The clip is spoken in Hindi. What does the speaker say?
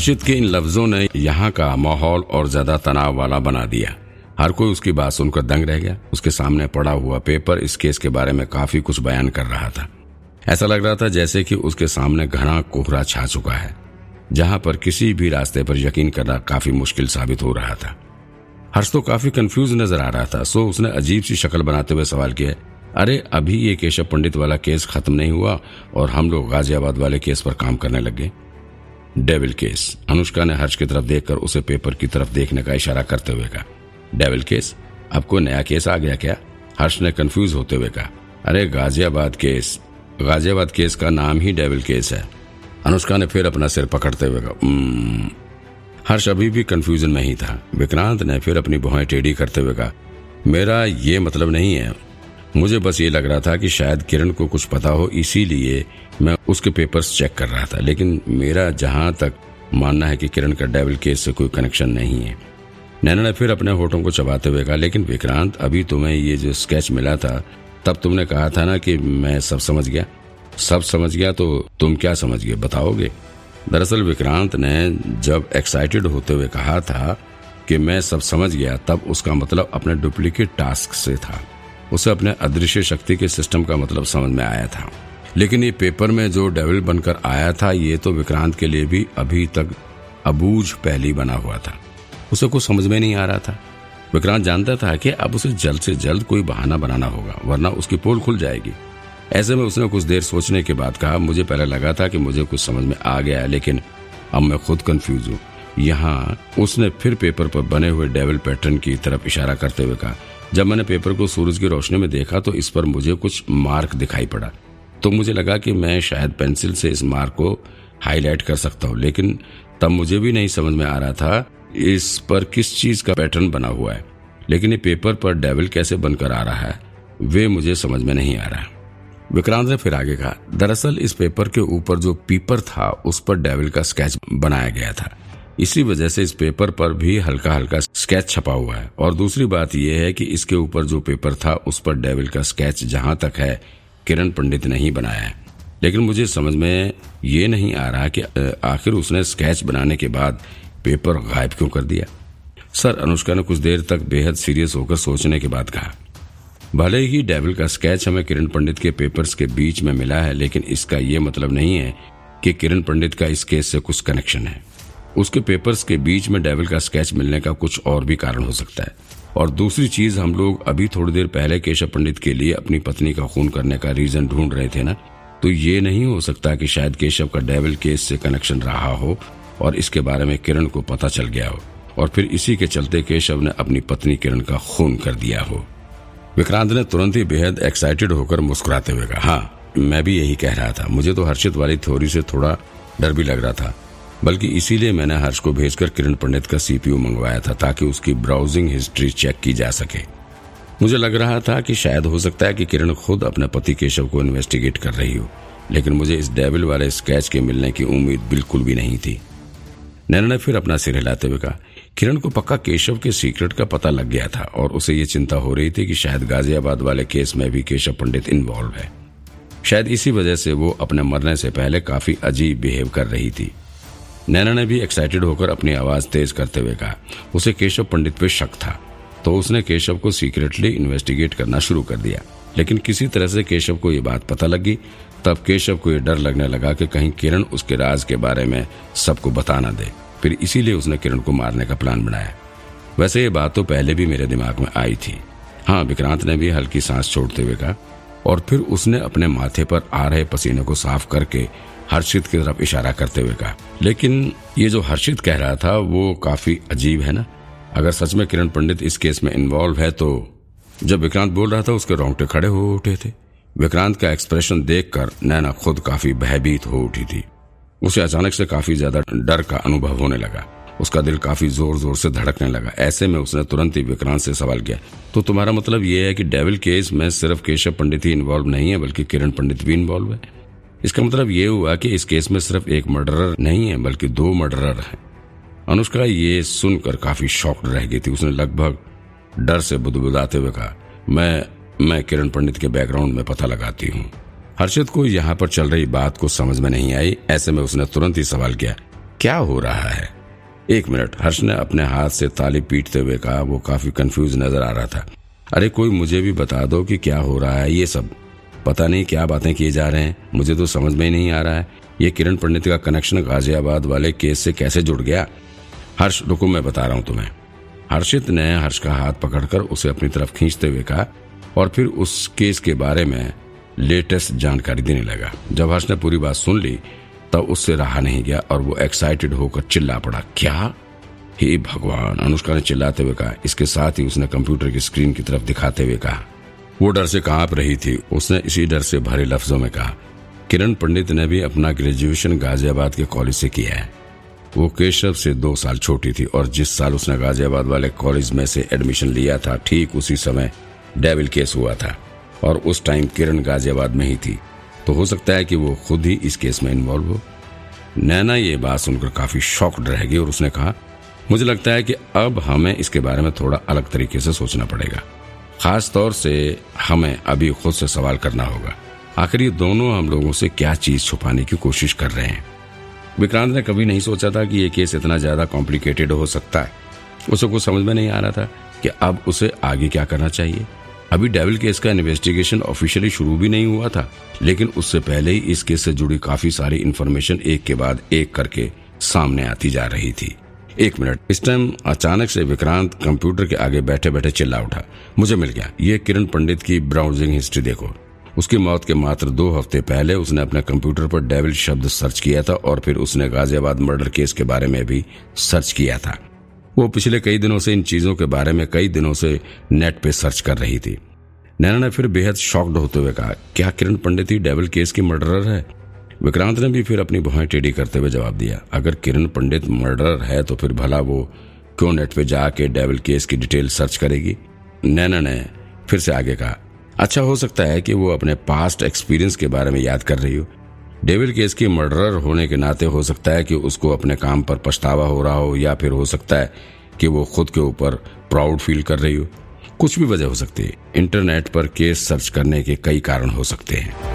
हर्षित के इन लफ्जों ने यहाँ का माहौल और ज़्यादा तनाव वाला बना दिया। हर कोई उसकी बात सुनकर दंग रह गया। उसके सामने पड़ा हुआ पेपर इस केस के बारे में काफ़ी कुछ बयान कर रहा था। ऐसा लग रहा था जैसे कि उसके सामने घना कोहरा छा चुका है, जहाँ पर किसी भी रास्ते पर यकीन करना काफ़ी मुश्किल साबित हो रहा था। हर्ष तो काफ़ी कंफ्यूज नज़र आ रहा था, सो उसने अजीब सी शक्ल बनाते हुए सवाल किया, अरे, अभी ये केशव पंडित वाला केस खत्म नहीं हुआ और हम लोग गाजियाबाद वाले केस पर काम करने लगे डेविल केस अनुष्का ने हर्ष की तरफ़ देखकर उसे पेपर की तरफ़ देखने का इशारा करते हुए कहा डेविल केस कोई नया केस आ गया क्या? हर्ष ने कंफ्यूज होते हुए कहा अरे गाजियाबाद केस। गाजियाबाद केस का नाम ही डेविल केस है। अनुष्का ने फिर अपना सिर पकड़ते हुए कहा "हम्म, हर्ष अभी भी कंफ्यूजन में ही था। विक्रांत ने फिर अपनी भुआएँ टेढ़ी करते हुए कहा मेरा ये मतलब नहीं है। मुझे बस ये लग रहा था कि शायद किरण को कुछ पता हो, इसीलिए मैं उसके पेपर्स चेक कर रहा था। लेकिन मेरा जहाँ तक मानना है कि किरण का डेविल केस से कोई कनेक्शन नहीं है। नैना ने फिर अपने होठों को चबाते हुए कहा, लेकिन विक्रांत, अभी तुम्हें ये जो स्केच मिला था, तब तुमने कहा था ना कि मैं सब समझ गया? सब समझ गया तो तुम क्या समझ गए, बताओगे? दरअसल विक्रांत ने जब एक्साइटेड होते हुए कहा था कि मैं सब समझ गया, तब उसका मतलब अपने डुप्लीकेट टास्क से था। उसे अपने अदृश्य शक्ति के सिस्टम का मतलब समझ में आया था। लेकिन ये पेपर में जो डेविल बनकर आया था, ये तो विक्रांत के लिए भी अभी तक अबूझ पहली बना हुआ था। उसे कुछ समझ में नहीं आ रहा था। विक्रांत जानता था कि अब उसे जल्द से जल्द कोई बहाना बनाना होगा, वरना उसकी पोल खुल जाएगी। ऐसे में उसने कुछ देर सोचने के बाद कहा, मुझे पहले लगा था कि मुझे कुछ समझ में आ गया लेकिन अब मैं खुद कंफ्यूज हूँ। यहाँ उसने फिर पेपर पर बने हुए डेविल पैटर्न की तरफ़ इशारा करते हुए कहा, जब मैंने पेपर को सूरज की रोशनी में देखा तो इस पर मुझे कुछ मार्क दिखाई पड़ा। तो मुझे लगा कि मैं शायद पेंसिल से इस मार्क को हाईलाइट कर सकता हूँ, लेकिन तब मुझे भी नहीं समझ में आ रहा था, इस पर किस चीज़ का पैटर्न बना हुआ है। लेकिन ये पेपर पर डेविल कैसे बनकर आ रहा है, वे मुझे समझ में नहीं आ रहा विक्रांत ने फिर आगे कहा, दरअसल इस पेपर के ऊपर जो पीपर था, उस पर डेविल का स्केच बनाया गया था। इसी वजह से इस पेपर पर भी हल्का हल्का स्केच छपा हुआ है। और दूसरी बात यह है कि इसके ऊपर जो पेपर था, उस पर डेविल का स्केच जहाँ तक है, किरण पंडित ने ही बनाया है। लेकिन मुझे समझ में ये नहीं आ रहा कि आखिर उसने स्केच बनाने के बाद पेपर गायब क्यों कर दिया? सर, अनुष्का ने कुछ देर तक बेहद सीरियस होकर सोचने के बाद कहा, भले ही डेविल का स्केच हमें किरण पंडित के पेपर्स के बीच में मिला है, लेकिन इसका ये मतलब नहीं है कि किरण पंडित का इस केस से कुछ कनेक्शन है। उसके पेपर्स के बीच में डेविल का स्केच मिलने का कुछ और भी कारण हो सकता है। और दूसरी चीज़, हम लोग अभी थोड़ी देर पहले केशव पंडित के लिए अपनी पत्नी का खून करने का रीजन ढूंढ रहे थे ना? तो ये नहीं हो सकता कि शायद केशव का डेविल केस से कनेक्शन रहा हो और इसके बारे में किरण को पता चल गया हो। और फिर इसी के चलते केशव ने अपनी पत्नी किरण का खून कर दिया हो। विक्रांत ने तुरंत ही बेहद एक्साइटेड होकर मुस्कुराते हुए कहा हाँ मैं भी यही कह रहा था। मुझे तो हर्षित वाली थ्योरी से थोड़ा डर भी लग रहा था। बल्कि इसीलिए मैंने हर्ष को भेजकर किरण पंडित का सीपीयू मंगवाया था ताकि उसकी ब्राउजिंग हिस्ट्री चेक की जा सके। मुझे लग रहा था कि शायद हो सकता है कि किरण खुद अपने पति केशव को इन्वेस्टिगेट कर रही हो, लेकिन मुझे इस डेविल वाले स्केच के मिलने की उम्मीद बिल्कुल भी नहीं थी। नैना ने फिर अपना सिर हिलाते हुए कहा, किरण को पक्का केशव के सीक्रेट का पता लग गया था और उसे ये चिंता हो रही थी कि शायद गाजियाबाद वाले केस में भी केशव पंडित इन्वॉल्व है। शायद इसी वजह से वो अपने मरने से पहले काफ़ी अजीब बिहेव कर रही थी। नैना ने भी एक्साइटेड होकर अपनी आवाज़ तेज करते हुए कहा। उसे केशव पंडित पे शक था तो उसने केशव को सीक्रेटली इन्वेस्टिगेट करना शुरू कर दिया। लेकिन किसी तरह से केशव को ये बात पता लगी, तब केशव को ये डर लगने लगा कि कहीं किरण उसके राज के बारे में सबको बता ना दे। फिर इसीलिए उसने किरण को मारने का प्लान बनाया। वैसे ये बात तो पहले भी मेरे दिमाग में आई थी। हाँ विक्रांत ने भी हल्की सांस छोड़ते हुए कहा, और फिर उसने अपने माथे पर आ रहे पसीने को साफ़ करके हर्षित की तरफ़ इशारा करते हुए कहा। लेकिन ये जो हर्षित कह रहा था, वो काफ़ी अजीब है ना? अगर सच में किरण पंडित इस केस में इन्वॉल्व है तो जब विक्रांत बोल रहा था, उसके रोंगटे खड़े हो उठे थे। विक्रांत का एक्सप्रेशन देखकर नैना खुद काफ़ी भयभीत हो उठी थी। उसे अचानक से काफ़ी ज़्यादा डर का अनुभव होने लगा। उसका दिल काफ़ी ज़ोर ज़ोर से धड़कने लगा। ऐसे में उसने तुरंत ही विक्रांत से सवाल किया तो तुम्हारा मतलब यह है कि डेविल केस में सिर्फ़ केशव पंडित ही इन्वॉल्व नहीं है, बल्कि किरण पंडित भी इन्वॉल्व है? इसका मतलब ये हुआ कि इस केस में सिर्फ़ एक मर्डरर नहीं है, बल्कि दो मर्डरर हैं। अनुष्का ये सुनकर काफ़ी शॉक्ड रह गई थी। उसने लगभग डर से बुदबुदाते हुए कहा, मैं मैं किरण पंडित के बैकग्राउंड में पता लगाती हूँ। हर्षित को यहाँ पर चल रही बात को समझ में नहीं आई, ऐसे में उसने तुरंत ही सवाल किया, क्या हो रहा है? एक मिनट, हर्ष ने अपने हाथ से ताली पीटते हुए कहा, वो काफ़ी कंफ्यूज नज़र आ रहा था। अरे कोई मुझे भी बता दो कि क्या हो रहा है, ये सब पता नहीं क्या बातें किए जा रहे हैं। मुझे तो समझ में ही नहीं आ रहा है। ये किरण पंडित का कनेक्शन गाजियाबाद वाले केस से कैसे जुड़ गया? हर्ष, रुको मैं बता रहा हूँ तुम्हें। हर्षित ने हर्ष का हाथ पकड़कर उसे अपनी तरफ़ खींचते हुए कहा और फिर उस केस के बारे में लेटेस्ट जानकारी देने लगा। जब हर्ष ने पूरी बात सुन ली, तब उससे रहा नहीं गया और वो एक्साइटेड होकर चिल्ला पड़ा, क्या? हे भगवान! अनुष्का ने चिल्लाते हुए कहा। इसके साथ ही उसने कंप्यूटर की स्क्रीन की तरफ़ दिखाते हुए कहा वो डर से काँप रही थी। उसने इसी डर से भरे लफ्जों में कहा, किरण पंडित ने भी अपना ग्रेजुएशन गाजियाबाद के कॉलेज से किया है। वो केशव से दो साल छोटी थी और जिस साल उसने गाजियाबाद वाले कॉलेज में से एडमिशन लिया था, ठीक उसी समय डेविल केस हुआ था और उस टाइम किरण गाजियाबाद में ही थी। तो हो सकता है कि वो खुद ही इस केस में इन्वॉल्व हो। नैना, ये बात सुनकर काफ़ी शॉक्ड रह गई और उसने कहा, मुझे लगता है कि अब हमें इसके बारे में थोड़ा अलग तरीके से सोचना पड़ेगा। खास तौर से हमें अभी खुद से सवाल करना होगा। आखिर ये दोनों हम लोगों से क्या चीज़ छुपाने की कोशिश कर रहे हैं? विक्रांत ने कभी नहीं सोचा था कि ये केस इतना ज़्यादा कॉम्प्लिकेटेड हो सकता है। उसे कुछ समझ में नहीं आ रहा था कि अब उसे आगे क्या करना चाहिए। अभी डेविल केस का इन्वेस्टिगेशन ऑफिशियली शुरू भी नहीं हुआ था, लेकिन उससे पहले ही इस केस से जुड़ी काफ़ी सारी इन्फॉर्मेशन एक के बाद एक करके सामने आती जा रही थी। एक मिनट। इस टाइम अचानक से विक्रांत कंप्यूटर के आगे बैठे बैठे चिल्ला उठा। मुझे मिल गया। ये किरण पंडित की ब्राउजिंग हिस्ट्री देखो। उसकी मौत के मात्र दो हफ़्ते पहले उसने अपने कंप्यूटर पर डेविल शब्द सर्च किया था और फिर उसने गाजियाबाद मर्डर केस के बारे में भी सर्च किया था। वो पिछले कई दिनों से इन चीज़ों के बारे में कई दिनों से नेट पे सर्च कर रही थी। नैना ने फिर बेहद शॉक्ड होते हुए कहा, क्या किरण पंडित ही डेविल केस की मर्डरर है? विक्रांत ने भी फिर अपनी भुआई टेढ़ी करते हुए जवाब दिया, अगर किरण पंडित मर्डरर है तो फिर भला वो क्यों नेट पे जाके डेविल केस की डिटेल सर्च करेगी? नैना ने, फिर से आगे कहा अच्छा हो सकता है कि वो अपने पास्ट एक्सपीरियंस के बारे में याद कर रही हो। डेविल केस की मर्डरर होने के नाते हो सकता है कि उसको अपने काम पर पछतावा हो रहा हो या फिर हो सकता है कि वो खुद के ऊपर प्राउड फील कर रही हो। कुछ भी वजह हो सकती है। इंटरनेट पर केस सर्च करने के कई कारण हो सकते हैं।